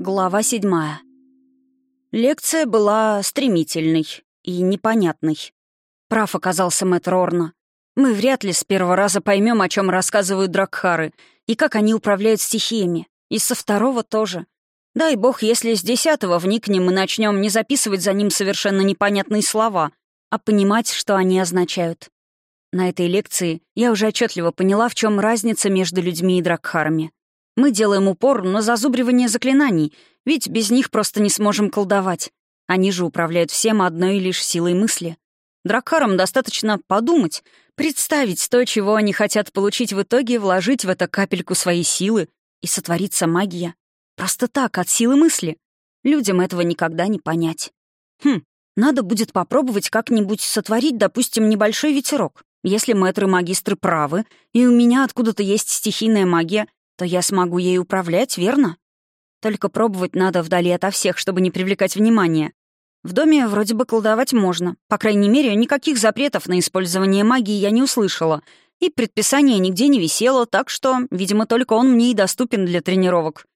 Глава седьмая. Лекция была стремительной и непонятной. Прав оказался мэтр Орна. Мы вряд ли с первого раза поймем, о чем рассказывают Дракхары, и как они управляют стихиями. И со второго тоже. Дай бог, если с десятого вникнем и начнем не записывать за ним совершенно непонятные слова, а понимать, что они означают. На этой лекции я уже отчетливо поняла, в чем разница между людьми и Дракхарами. Мы делаем упор на зазубривание заклинаний, ведь без них просто не сможем колдовать. Они же управляют всем одной лишь силой мысли. Дракхарам достаточно подумать, представить то, чего они хотят получить в итоге, вложить в это капельку своей силы, и сотворится магия. Просто так, от силы мысли. Людям этого никогда не понять. Хм, надо будет попробовать как-нибудь сотворить, допустим, небольшой ветерок. Если мэтры-магистры правы, и у меня откуда-то есть стихийная магия, то я смогу ей управлять, верно? Только пробовать надо вдали ото всех, чтобы не привлекать внимания. В доме вроде бы колдовать можно. По крайней мере, никаких запретов на использование магии я не услышала. И предписание нигде не висело, так что, видимо, только он мне и доступен для тренировок.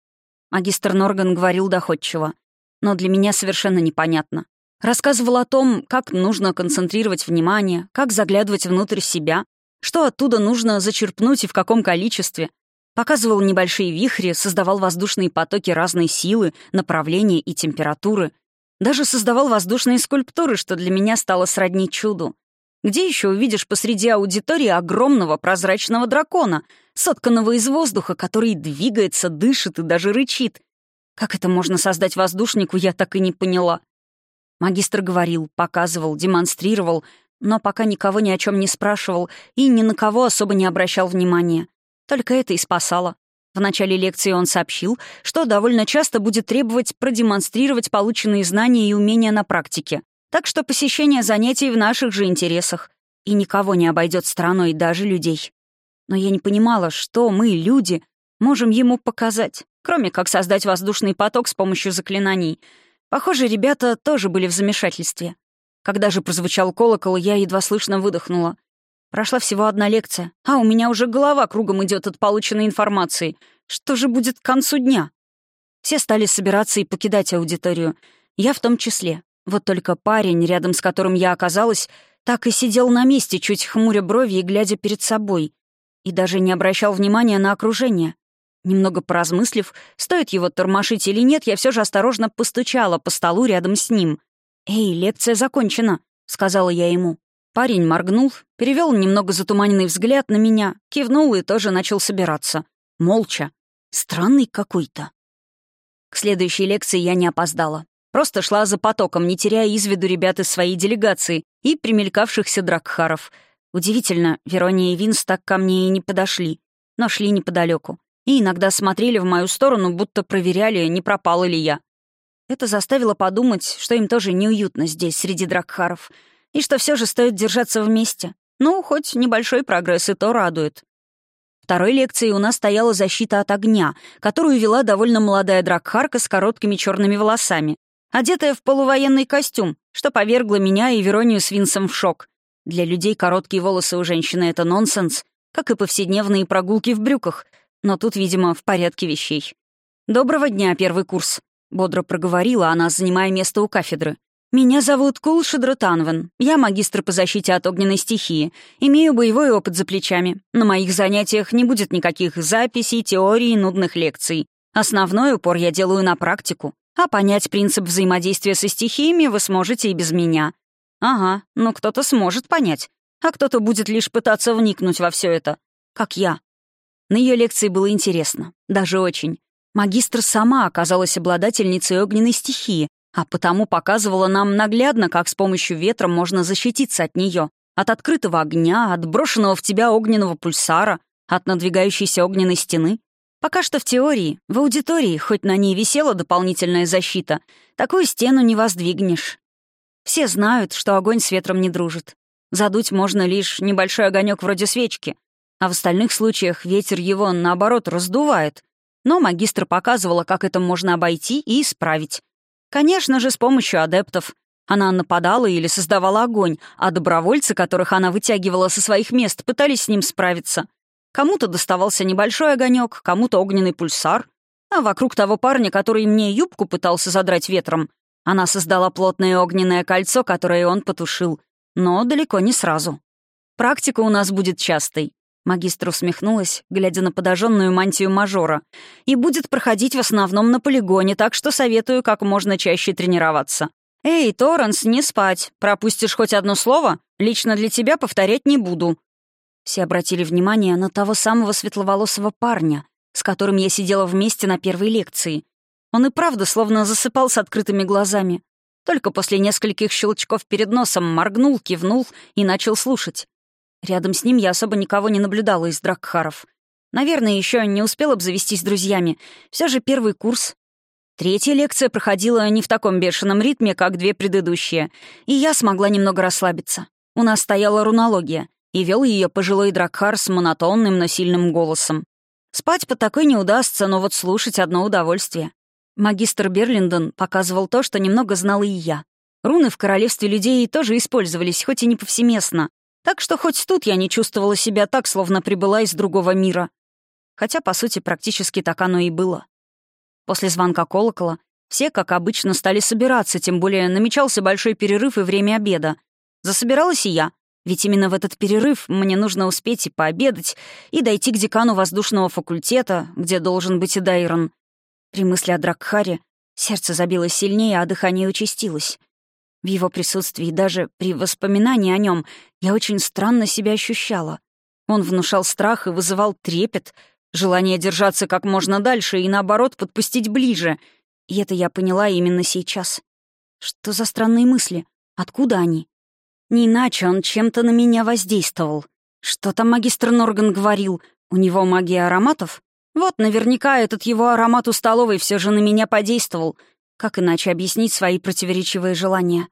Магистр Норган говорил доходчиво. Но для меня совершенно непонятно. Рассказывал о том, как нужно концентрировать внимание, как заглядывать внутрь себя, что оттуда нужно зачерпнуть и в каком количестве — Показывал небольшие вихри, создавал воздушные потоки разной силы, направления и температуры. Даже создавал воздушные скульптуры, что для меня стало сродни чуду. Где еще увидишь посреди аудитории огромного прозрачного дракона, сотканного из воздуха, который двигается, дышит и даже рычит? Как это можно создать воздушнику, я так и не поняла. Магистр говорил, показывал, демонстрировал, но пока никого ни о чем не спрашивал и ни на кого особо не обращал внимания. Только это и спасало. В начале лекции он сообщил, что довольно часто будет требовать продемонстрировать полученные знания и умения на практике. Так что посещение занятий в наших же интересах. И никого не обойдет стороной, даже людей. Но я не понимала, что мы, люди, можем ему показать, кроме как создать воздушный поток с помощью заклинаний. Похоже, ребята тоже были в замешательстве. Когда же прозвучал колокол, я едва слышно выдохнула. Прошла всего одна лекция, а у меня уже голова кругом идет от полученной информации. Что же будет к концу дня? Все стали собираться и покидать аудиторию. Я в том числе. Вот только парень, рядом с которым я оказалась, так и сидел на месте, чуть хмуря брови и глядя перед собой. И даже не обращал внимания на окружение. Немного поразмыслив, стоит его тормошить или нет, я все же осторожно постучала по столу рядом с ним. «Эй, лекция закончена», — сказала я ему. Парень моргнул, перевел немного затуманенный взгляд на меня, кивнул и тоже начал собираться. Молча. Странный какой-то. К следующей лекции я не опоздала. Просто шла за потоком, не теряя из виду ребят из своей делегации и примелькавшихся дракхаров. Удивительно, Верония и Винс так ко мне и не подошли, но шли неподалеку. И иногда смотрели в мою сторону, будто проверяли, не пропала ли я. Это заставило подумать, что им тоже неуютно здесь, среди дракхаров — и что все же стоит держаться вместе. Ну, хоть небольшой прогресс и то радует. Второй лекцией у нас стояла защита от огня, которую вела довольно молодая дракхарка с короткими черными волосами, одетая в полувоенный костюм, что повергло меня и Веронию с Винсом в шок. Для людей короткие волосы у женщины — это нонсенс, как и повседневные прогулки в брюках, но тут, видимо, в порядке вещей. «Доброго дня, первый курс», — бодро проговорила она, занимая место у кафедры. «Меня зовут Кул Шадрутанван. Я магистр по защите от огненной стихии. Имею боевой опыт за плечами. На моих занятиях не будет никаких записей, теорий, нудных лекций. Основной упор я делаю на практику. А понять принцип взаимодействия со стихиями вы сможете и без меня. Ага, но кто-то сможет понять, а кто-то будет лишь пытаться вникнуть во все это. Как я. На ее лекции было интересно. Даже очень. Магистр сама оказалась обладательницей огненной стихии, а потому показывала нам наглядно, как с помощью ветра можно защититься от нее, от открытого огня, от брошенного в тебя огненного пульсара, от надвигающейся огненной стены. Пока что в теории, в аудитории, хоть на ней висела дополнительная защита, такую стену не воздвигнешь. Все знают, что огонь с ветром не дружит. Задуть можно лишь небольшой огонек вроде свечки, а в остальных случаях ветер его, наоборот, раздувает. Но магистр показывала, как это можно обойти и исправить. Конечно же, с помощью адептов. Она нападала или создавала огонь, а добровольцы, которых она вытягивала со своих мест, пытались с ним справиться. Кому-то доставался небольшой огонек, кому-то огненный пульсар. А вокруг того парня, который мне юбку пытался задрать ветром, она создала плотное огненное кольцо, которое он потушил. Но далеко не сразу. Практика у нас будет частой. Магистр усмехнулась, глядя на подожженную мантию мажора. «И будет проходить в основном на полигоне, так что советую как можно чаще тренироваться. Эй, Торренс, не спать. Пропустишь хоть одно слово? Лично для тебя повторять не буду». Все обратили внимание на того самого светловолосого парня, с которым я сидела вместе на первой лекции. Он и правда словно засыпал с открытыми глазами. Только после нескольких щелчков перед носом моргнул, кивнул и начал слушать. Рядом с ним я особо никого не наблюдала из Дракхаров. Наверное, еще не успел обзавестись друзьями. Все же первый курс. Третья лекция проходила не в таком бешеном ритме, как две предыдущие, и я смогла немного расслабиться. У нас стояла рунология, и вел ее пожилой Дракхар с монотонным, но сильным голосом. Спать под такой не удастся, но вот слушать одно удовольствие. Магистр Берлиндон показывал то, что немного знала и я. Руны в королевстве людей тоже использовались, хоть и не повсеместно. Так что хоть тут я не чувствовала себя так, словно прибыла из другого мира. Хотя, по сути, практически так оно и было. После звонка колокола все, как обычно, стали собираться, тем более намечался большой перерыв и время обеда. Засобиралась и я, ведь именно в этот перерыв мне нужно успеть и пообедать, и дойти к декану воздушного факультета, где должен быть и Дайрон. При мысли о Дракхаре сердце забилось сильнее, а дыхание участилось. В его присутствии, даже при воспоминании о нем, я очень странно себя ощущала. Он внушал страх и вызывал трепет, желание держаться как можно дальше и, наоборот, подпустить ближе. И это я поняла именно сейчас. Что за странные мысли? Откуда они? Не иначе он чем-то на меня воздействовал. Что там магистр Норган говорил? У него магия ароматов? Вот наверняка этот его аромат у столовой все же на меня подействовал — как иначе объяснить свои противоречивые желания?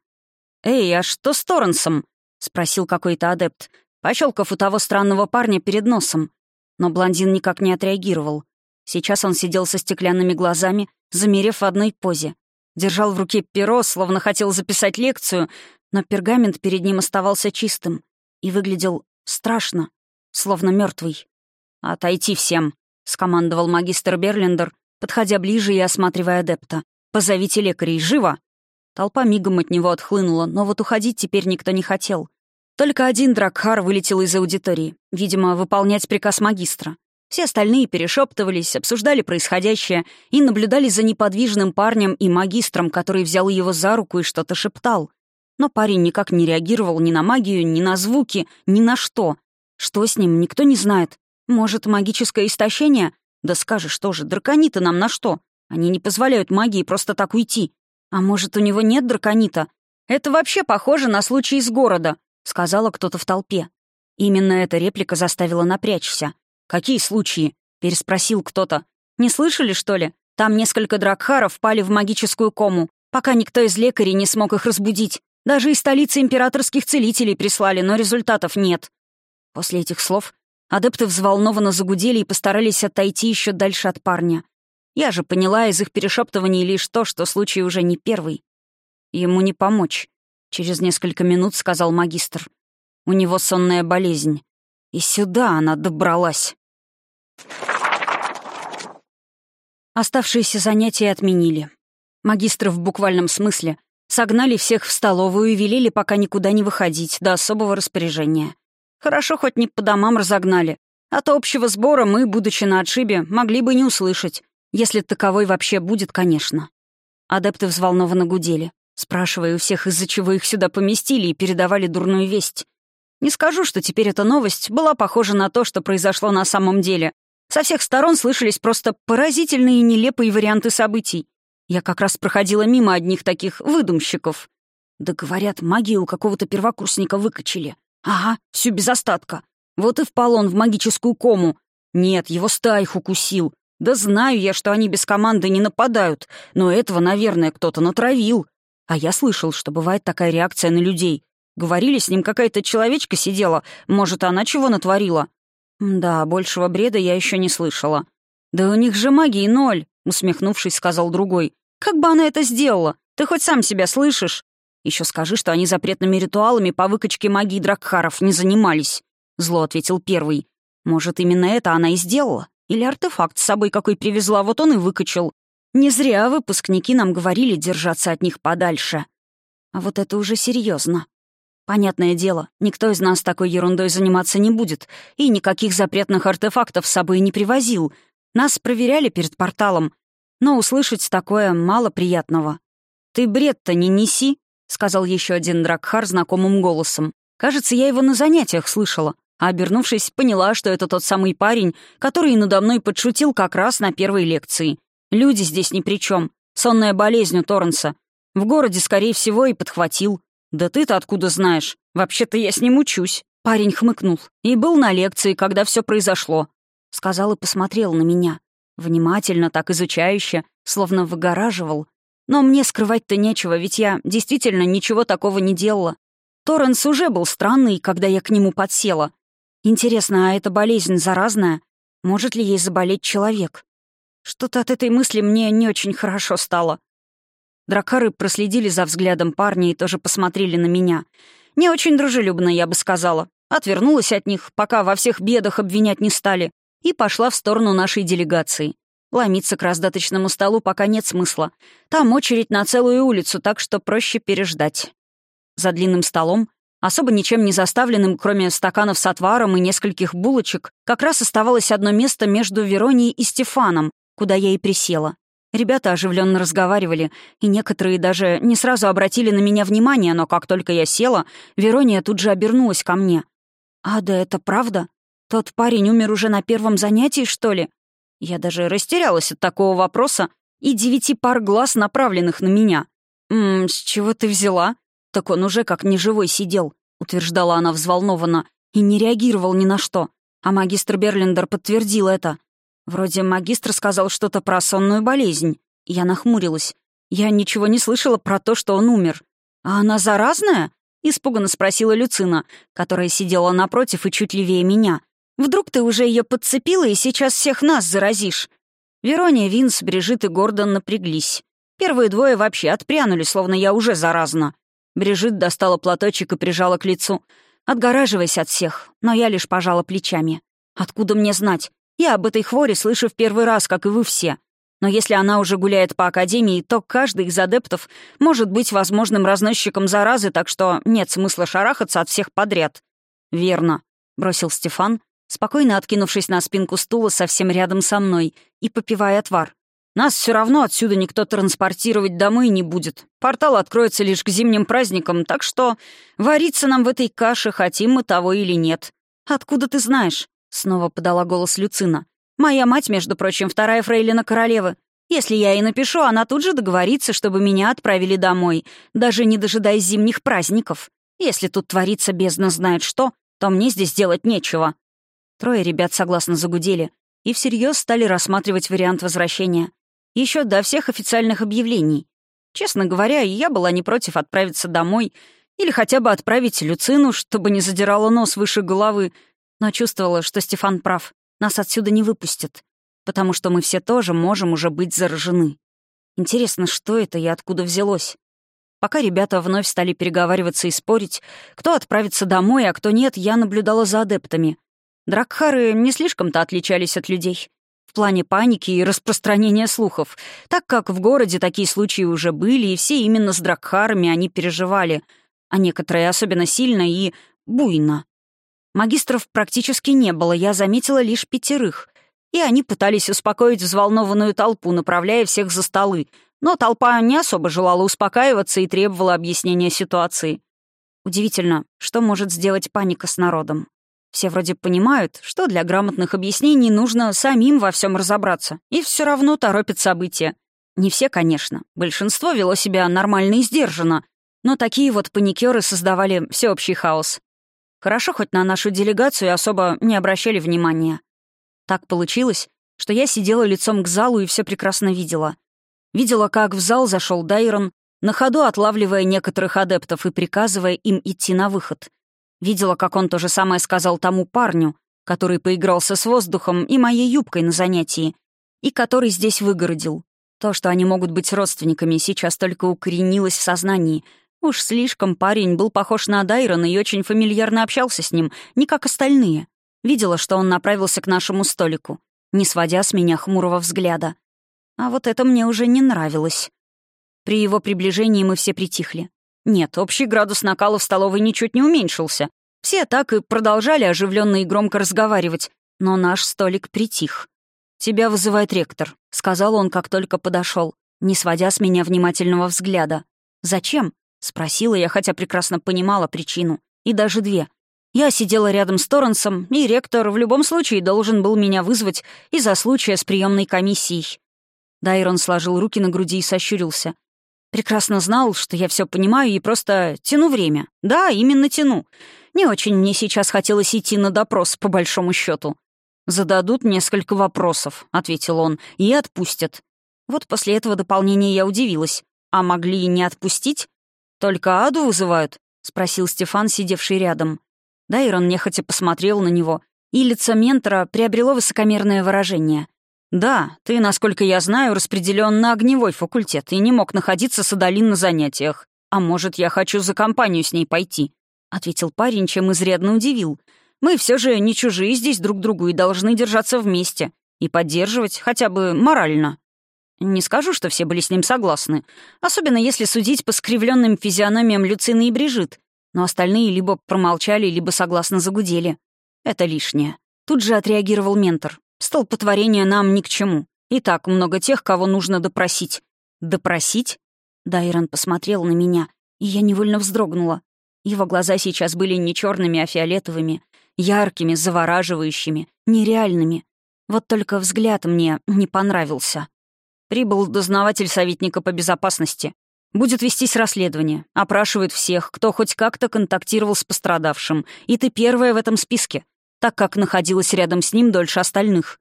«Эй, а что с Торренсом?» — спросил какой-то адепт, пощелкав у того странного парня перед носом. Но блондин никак не отреагировал. Сейчас он сидел со стеклянными глазами, замерев в одной позе. Держал в руке перо, словно хотел записать лекцию, но пергамент перед ним оставался чистым и выглядел страшно, словно мертвый. «Отойти всем», — скомандовал магистр Берлиндер, подходя ближе и осматривая адепта. «Позовите лекарей, живо!» Толпа мигом от него отхлынула, но вот уходить теперь никто не хотел. Только один Дракхар вылетел из аудитории, видимо, выполнять приказ магистра. Все остальные перешептывались, обсуждали происходящее и наблюдали за неподвижным парнем и магистром, который взял его за руку и что-то шептал. Но парень никак не реагировал ни на магию, ни на звуки, ни на что. Что с ним, никто не знает. Может, магическое истощение? Да скажешь тоже, дракониты нам на что? Они не позволяют магии просто так уйти. А может, у него нет драконита? Это вообще похоже на случай из города, сказала кто-то в толпе. Именно эта реплика заставила напрячься. «Какие случаи?» — переспросил кто-то. «Не слышали, что ли? Там несколько дракхаров впали в магическую кому, пока никто из лекарей не смог их разбудить. Даже из столицы императорских целителей прислали, но результатов нет». После этих слов адепты взволнованно загудели и постарались отойти еще дальше от парня. Я же поняла из их перешептываний лишь то, что случай уже не первый. Ему не помочь, через несколько минут сказал магистр. У него сонная болезнь. И сюда она добралась. Оставшиеся занятия отменили. Магистры в буквальном смысле согнали всех в столовую и велели пока никуда не выходить до особого распоряжения. Хорошо хоть не по домам разогнали, а то общего сбора мы, будучи на отшибе, могли бы не услышать. Если таковой вообще будет, конечно. Адепты взволнованно гудели, спрашивая у всех, из-за чего их сюда поместили и передавали дурную весть. Не скажу, что теперь эта новость была похожа на то, что произошло на самом деле. Со всех сторон слышались просто поразительные и нелепые варианты событий. Я как раз проходила мимо одних таких выдумщиков. Да говорят, магию у какого-то первокурсника выкачали. Ага, всю без остатка. Вот и впал он в магическую кому. Нет, его стаих укусил. Да знаю я, что они без команды не нападают, но этого, наверное, кто-то натравил. А я слышал, что бывает такая реакция на людей. Говорили, с ним какая-то человечка сидела, может, она чего натворила? Да, большего бреда я еще не слышала. Да у них же магии ноль, усмехнувшись, сказал другой. Как бы она это сделала? Ты хоть сам себя слышишь? Еще скажи, что они запретными ритуалами по выкачке магии Дракхаров не занимались. Зло ответил первый. Может, именно это она и сделала? Или артефакт с собой какой привезла, вот он и выкачал. Не зря выпускники нам говорили держаться от них подальше. А вот это уже серьезно. Понятное дело, никто из нас такой ерундой заниматься не будет, и никаких запретных артефактов с собой не привозил. Нас проверяли перед порталом, но услышать такое мало приятного. «Ты бред-то не неси», — сказал еще один Дракхар знакомым голосом. Кажется, я его на занятиях слышала, а обернувшись, поняла, что это тот самый парень, который надо мной подшутил как раз на первой лекции. Люди здесь ни при чем. Сонная болезнь у Торренса. В городе, скорее всего, и подхватил. «Да ты-то откуда знаешь? Вообще-то я с ним учусь». Парень хмыкнул. «И был на лекции, когда все произошло». Сказал и посмотрел на меня. Внимательно, так изучающе, словно выгораживал. Но мне скрывать-то нечего, ведь я действительно ничего такого не делала. Торренс уже был странный, когда я к нему подсела. Интересно, а эта болезнь заразная? Может ли ей заболеть человек? Что-то от этой мысли мне не очень хорошо стало. Дракары проследили за взглядом парня и тоже посмотрели на меня. Не очень дружелюбно, я бы сказала. Отвернулась от них, пока во всех бедах обвинять не стали, и пошла в сторону нашей делегации. Ломиться к раздаточному столу пока нет смысла. Там очередь на целую улицу, так что проще переждать. За длинным столом, особо ничем не заставленным, кроме стаканов с отваром и нескольких булочек, как раз оставалось одно место между Веронией и Стефаном, куда я и присела. Ребята оживленно разговаривали, и некоторые даже не сразу обратили на меня внимание, но как только я села, Верония тут же обернулась ко мне. «А, да это правда? Тот парень умер уже на первом занятии, что ли?» Я даже растерялась от такого вопроса и девяти пар глаз, направленных на меня. «Ммм, с чего ты взяла?» «Так он уже как неживой сидел», — утверждала она взволнованно, и не реагировал ни на что. А магистр Берлиндер подтвердил это. Вроде магистр сказал что-то про сонную болезнь. Я нахмурилась. Я ничего не слышала про то, что он умер. «А она заразная?» — испуганно спросила Люцина, которая сидела напротив и чуть левее меня. «Вдруг ты уже ее подцепила и сейчас всех нас заразишь?» Верония, Винс, Брижит и Гордон напряглись. Первые двое вообще отпрянули, словно я уже заразна. Брижит достала платочек и прижала к лицу. «Отгораживайся от всех», но я лишь пожала плечами. «Откуда мне знать? Я об этой хворе слышу в первый раз, как и вы все. Но если она уже гуляет по Академии, то каждый из адептов может быть возможным разносчиком заразы, так что нет смысла шарахаться от всех подряд». «Верно», — бросил Стефан, спокойно откинувшись на спинку стула совсем рядом со мной и попивая отвар. Нас все равно отсюда никто транспортировать домой не будет. Портал откроется лишь к зимним праздникам, так что вариться нам в этой каше, хотим мы того или нет. Откуда ты знаешь?» — снова подала голос Люцина. «Моя мать, между прочим, вторая фрейлина королевы. Если я ей напишу, она тут же договорится, чтобы меня отправили домой, даже не дожидаясь зимних праздников. Если тут творится бездна знает что, то мне здесь делать нечего». Трое ребят согласно загудели и всерьез стали рассматривать вариант возвращения. Еще до всех официальных объявлений. Честно говоря, я была не против отправиться домой или хотя бы отправить Люцину, чтобы не задирала нос выше головы, но чувствовала, что Стефан прав. Нас отсюда не выпустят, потому что мы все тоже можем уже быть заражены. Интересно, что это и откуда взялось? Пока ребята вновь стали переговариваться и спорить, кто отправится домой, а кто нет, я наблюдала за адептами. Дракхары не слишком-то отличались от людей в плане паники и распространения слухов, так как в городе такие случаи уже были, и все именно с дракхарами они переживали, а некоторые особенно сильно и буйно. Магистров практически не было, я заметила лишь пятерых, и они пытались успокоить взволнованную толпу, направляя всех за столы, но толпа не особо желала успокаиваться и требовала объяснения ситуации. Удивительно, что может сделать паника с народом. Все вроде понимают, что для грамотных объяснений нужно самим во всем разобраться, и все равно торопят события. Не все, конечно. Большинство вело себя нормально и сдержанно, но такие вот паникеры создавали всеобщий хаос. Хорошо, хоть на нашу делегацию особо не обращали внимания. Так получилось, что я сидела лицом к залу и все прекрасно видела. Видела, как в зал зашел Дайрон, на ходу отлавливая некоторых адептов и приказывая им идти на выход — Видела, как он то же самое сказал тому парню, который поигрался с воздухом и моей юбкой на занятии, и который здесь выгородил. То, что они могут быть родственниками, сейчас только укоренилось в сознании. Уж слишком парень был похож на Дайрона и очень фамильярно общался с ним, не как остальные. Видела, что он направился к нашему столику. не сводя с меня хмурого взгляда. А вот это мне уже не нравилось. При его приближении мы все притихли. Нет, общий градус накала в столовой ничуть не уменьшился. Все так и продолжали оживленно и громко разговаривать, но наш столик притих. «Тебя вызывает ректор», — сказал он, как только подошел, не сводя с меня внимательного взгляда. «Зачем?» — спросила я, хотя прекрасно понимала причину. И даже две. Я сидела рядом с Торренсом, и ректор в любом случае должен был меня вызвать из-за случая с приемной комиссией. Дайрон сложил руки на груди и сощурился. Прекрасно знал, что я все понимаю и просто тяну время. Да, именно тяну. Не очень мне сейчас хотелось идти на допрос, по большому счету. «Зададут несколько вопросов», — ответил он, — «и отпустят». Вот после этого дополнения я удивилась. А могли и не отпустить? «Только Аду вызывают?» — спросил Стефан, сидевший рядом. Дайрон нехотя посмотрел на него, и лицо ментора приобрело высокомерное выражение. «Да, ты, насколько я знаю, распределен на огневой факультет и не мог находиться с Адалин на занятиях. А может, я хочу за компанию с ней пойти?» — ответил парень, чем изрядно удивил. «Мы все же не чужие здесь друг другу и должны держаться вместе и поддерживать хотя бы морально». Не скажу, что все были с ним согласны, особенно если судить по скривленным физиономиям Люцины и Брижит, но остальные либо промолчали, либо согласно загудели. Это лишнее. Тут же отреагировал ментор. Столпотворение нам ни к чему. И так много тех, кого нужно допросить. Допросить? Дайрон посмотрел на меня, и я невольно вздрогнула. Его глаза сейчас были не черными, а фиолетовыми, яркими, завораживающими, нереальными. Вот только взгляд мне не понравился. Прибыл дознаватель советника по безопасности. Будет вестись расследование. Опрашивает всех, кто хоть как-то контактировал с пострадавшим. И ты первая в этом списке так как находилась рядом с ним дольше остальных.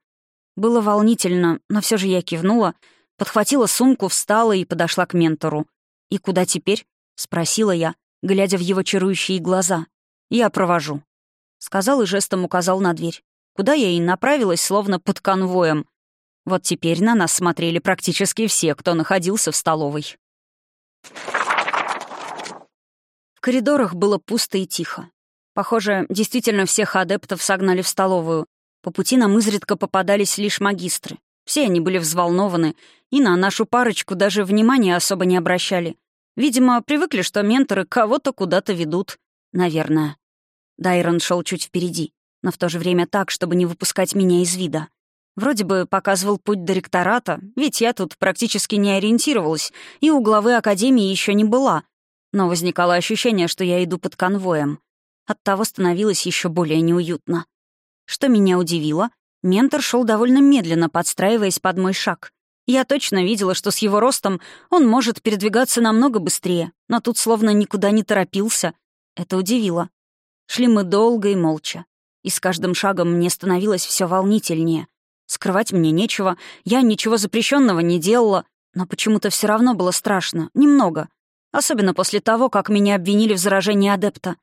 Было волнительно, но все же я кивнула, подхватила сумку, встала и подошла к ментору. «И куда теперь?» — спросила я, глядя в его чарующие глаза. «Я провожу», — сказал и жестом указал на дверь, куда я и направилась, словно под конвоем. Вот теперь на нас смотрели практически все, кто находился в столовой. В коридорах было пусто и тихо. Похоже, действительно всех адептов согнали в столовую. По пути нам изредка попадались лишь магистры. Все они были взволнованы, и на нашу парочку даже внимания особо не обращали. Видимо, привыкли, что менторы кого-то куда-то ведут. Наверное. Дайрон шел чуть впереди, но в то же время так, чтобы не выпускать меня из вида. Вроде бы показывал путь до ректората, ведь я тут практически не ориентировалась, и у главы академии еще не была. Но возникало ощущение, что я иду под конвоем. Оттого становилось еще более неуютно. Что меня удивило, ментор шел довольно медленно, подстраиваясь под мой шаг. Я точно видела, что с его ростом он может передвигаться намного быстрее, но тут словно никуда не торопился. Это удивило. Шли мы долго и молча. И с каждым шагом мне становилось все волнительнее. Скрывать мне нечего, я ничего запрещенного не делала, но почему-то все равно было страшно, немного. Особенно после того, как меня обвинили в заражении адепта.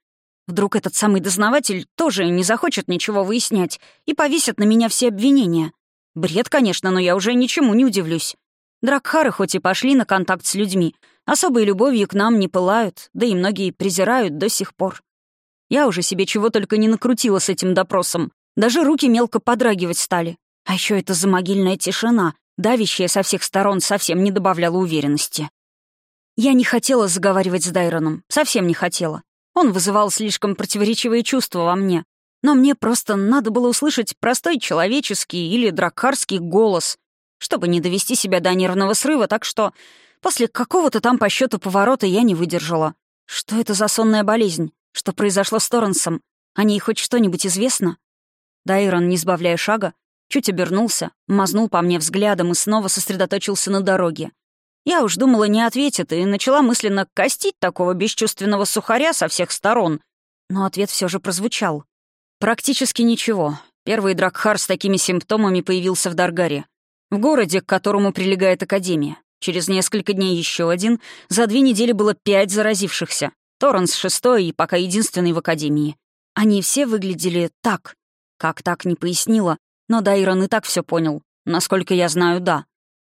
Вдруг этот самый дознаватель тоже не захочет ничего выяснять и повесит на меня все обвинения. Бред, конечно, но я уже ничему не удивлюсь. Дракхары хоть и пошли на контакт с людьми, особой любовью к нам не пылают, да и многие презирают до сих пор. Я уже себе чего только не накрутила с этим допросом. Даже руки мелко подрагивать стали. А еще эта замогильная тишина, давящая со всех сторон, совсем не добавляла уверенности. Я не хотела заговаривать с Дайроном, совсем не хотела. Он вызывал слишком противоречивые чувства во мне. Но мне просто надо было услышать простой человеческий или дракарский голос, чтобы не довести себя до нервного срыва, так что после какого-то там по счету поворота я не выдержала. Что это за сонная болезнь? Что произошло с Торренсом? О ней хоть что-нибудь известно? Дайрон, не сбавляя шага, чуть обернулся, мазнул по мне взглядом и снова сосредоточился на дороге. Я уж думала, не ответит, и начала мысленно костить такого бесчувственного сухаря со всех сторон. Но ответ все же прозвучал. Практически ничего. Первый Дракхар с такими симптомами появился в Даргаре. В городе, к которому прилегает Академия. Через несколько дней еще один. За две недели было пять заразившихся. Торренс шестой и пока единственный в Академии. Они все выглядели так. Как так, не пояснила. Но Дайрон и так все понял. Насколько я знаю, да.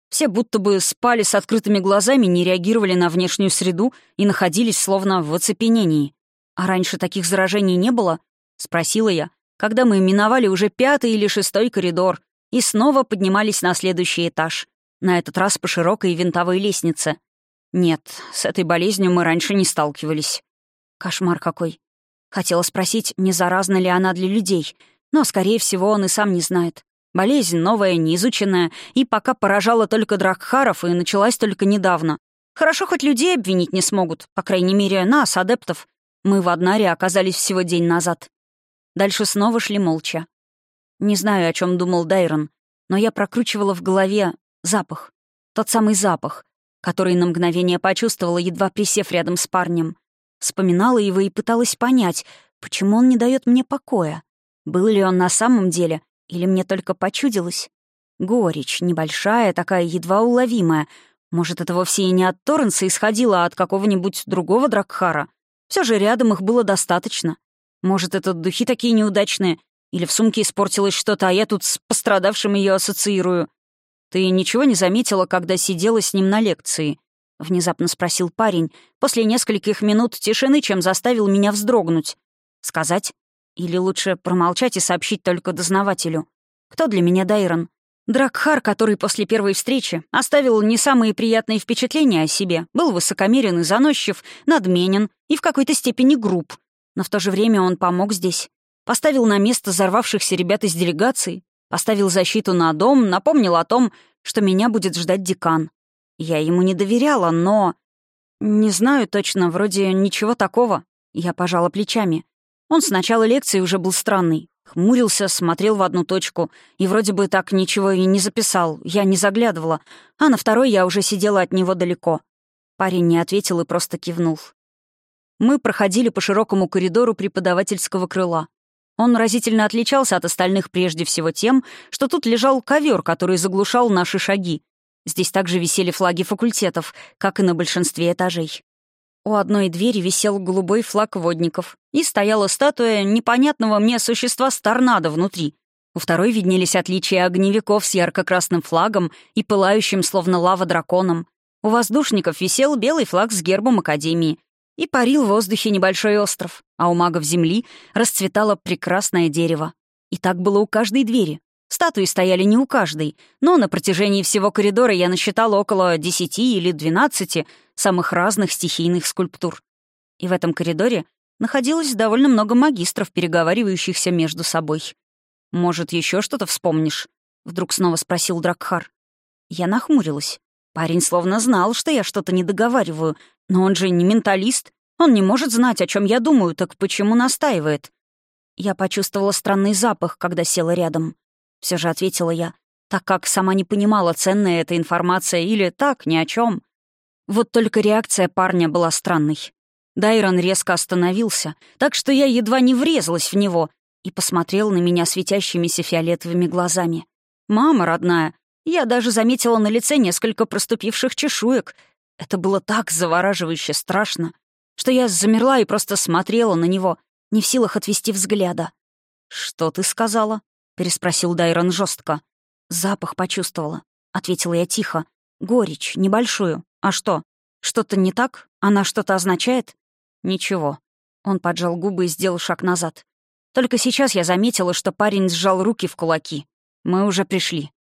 Все будто бы спали с открытыми глазами, не реагировали на внешнюю среду и находились словно в оцепенении. «А раньше таких заражений не было?» — спросила я, когда мы миновали уже пятый или шестой коридор, и снова поднимались на следующий этаж, на этот раз по широкой винтовой лестнице. Нет, с этой болезнью мы раньше не сталкивались. Кошмар какой. Хотела спросить, не заразна ли она для людей, но, скорее всего, он и сам не знает. Болезнь новая, неизученная, и пока поражала только Дракхаров и началась только недавно. Хорошо, хоть людей обвинить не смогут, по крайней мере, нас, адептов. Мы в Аднаре оказались всего день назад. Дальше снова шли молча. Не знаю, о чем думал Дайрон, но я прокручивала в голове запах. Тот самый запах, который на мгновение почувствовала, едва присев рядом с парнем. Вспоминала его и пыталась понять, почему он не дает мне покоя. Был ли он на самом деле, или мне только почудилось? Горечь, небольшая, такая едва уловимая. Может, это вовсе и не от Торренса исходило, а от какого-нибудь другого Дракхара. Все же рядом их было достаточно. Может, это духи такие неудачные, или в сумке испортилось что-то, а я тут с пострадавшим ее ассоциирую. Ты ничего не заметила, когда сидела с ним на лекции? — внезапно спросил парень, после нескольких минут тишины, чем заставил меня вздрогнуть. «Сказать? Или лучше промолчать и сообщить только дознавателю? Кто для меня Дайрон? Дракхар, который после первой встречи оставил не самые приятные впечатления о себе, был высокомерен и заносчив, надменен и в какой-то степени груб. Но в то же время он помог здесь. Поставил на место взорвавшихся ребят из делегации, поставил защиту на дом, напомнил о том, что меня будет ждать декан. Я ему не доверяла, но... Не знаю точно, вроде ничего такого. Я пожала плечами. Он с начала лекции уже был странный. Хмурился, смотрел в одну точку. И вроде бы так ничего и не записал. Я не заглядывала. А на второй я уже сидела от него далеко. Парень не ответил и просто кивнул. Мы проходили по широкому коридору преподавательского крыла. Он разительно отличался от остальных прежде всего тем, что тут лежал ковер, который заглушал наши шаги. Здесь также висели флаги факультетов, как и на большинстве этажей. У одной двери висел голубой флаг водников, и стояла статуя непонятного мне существа с торнадо внутри. У второй виднелись отличия огневиков с ярко-красным флагом и пылающим, словно лава, драконом. У воздушников висел белый флаг с гербом Академии. И парил в воздухе небольшой остров, а у магов Земли расцветало прекрасное дерево. И так было у каждой двери. Статуи стояли не у каждой, но на протяжении всего коридора я насчитала около десяти или двенадцати самых разных стихийных скульптур. И в этом коридоре находилось довольно много магистров, переговаривающихся между собой. «Может, еще что-то вспомнишь?» — вдруг снова спросил Дракхар. Я нахмурилась. Парень словно знал, что я что-то не договариваю, но он же не менталист. Он не может знать, о чем я думаю, так почему настаивает? Я почувствовала странный запах, когда села рядом. Все же ответила я, так как сама не понимала, ценная эта информация или так, ни о чем. Вот только реакция парня была странной. Дайрон резко остановился, так что я едва не врезалась в него и посмотрел на меня светящимися фиолетовыми глазами. «Мама родная, я даже заметила на лице несколько проступивших чешуек. Это было так завораживающе страшно, что я замерла и просто смотрела на него, не в силах отвести взгляда. «Что ты сказала?» Переспросил Дайрон жестко. «Запах почувствовала», — ответила я тихо. «Горечь, небольшую. А что? Что-то не так? Она что-то означает?» «Ничего». Он поджал губы и сделал шаг назад. Только сейчас я заметила, что парень сжал руки в кулаки. Мы уже пришли.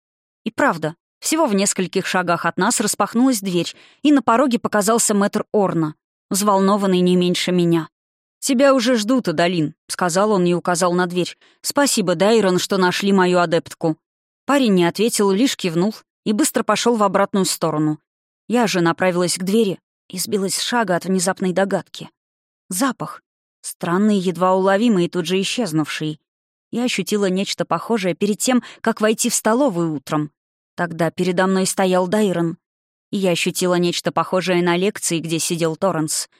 И правда, всего в нескольких шагах от нас распахнулась дверь, и на пороге показался мэтр Орна, взволнованный не меньше меня. «Тебя уже ждут, Адалин», — сказал он и указал на дверь. «Спасибо, Дайрон, что нашли мою адептку». Парень не ответил, лишь кивнул и быстро пошел в обратную сторону. Я же направилась к двери и сбилась с шага от внезапной догадки. Запах. Странный, едва уловимый и тут же исчезнувший. Я ощутила нечто похожее перед тем, как войти в столовую утром. Тогда передо мной стоял Дайрон. И я ощутила нечто похожее на лекции, где сидел Торренс —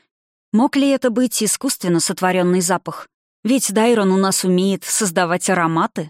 Мог ли это быть искусственно сотворенный запах? Ведь Дайрон у нас умеет создавать ароматы.